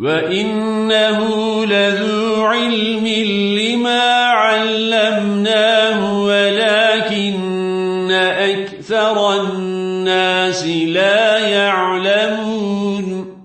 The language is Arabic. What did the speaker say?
وَإِنَّهُ لَذُو عِلْمٍ لِمَا عَلَّمْنَاهُ وَلَكِنَّ أَكْثَرَ النَّاسِ لَا يَعْلَمُونَ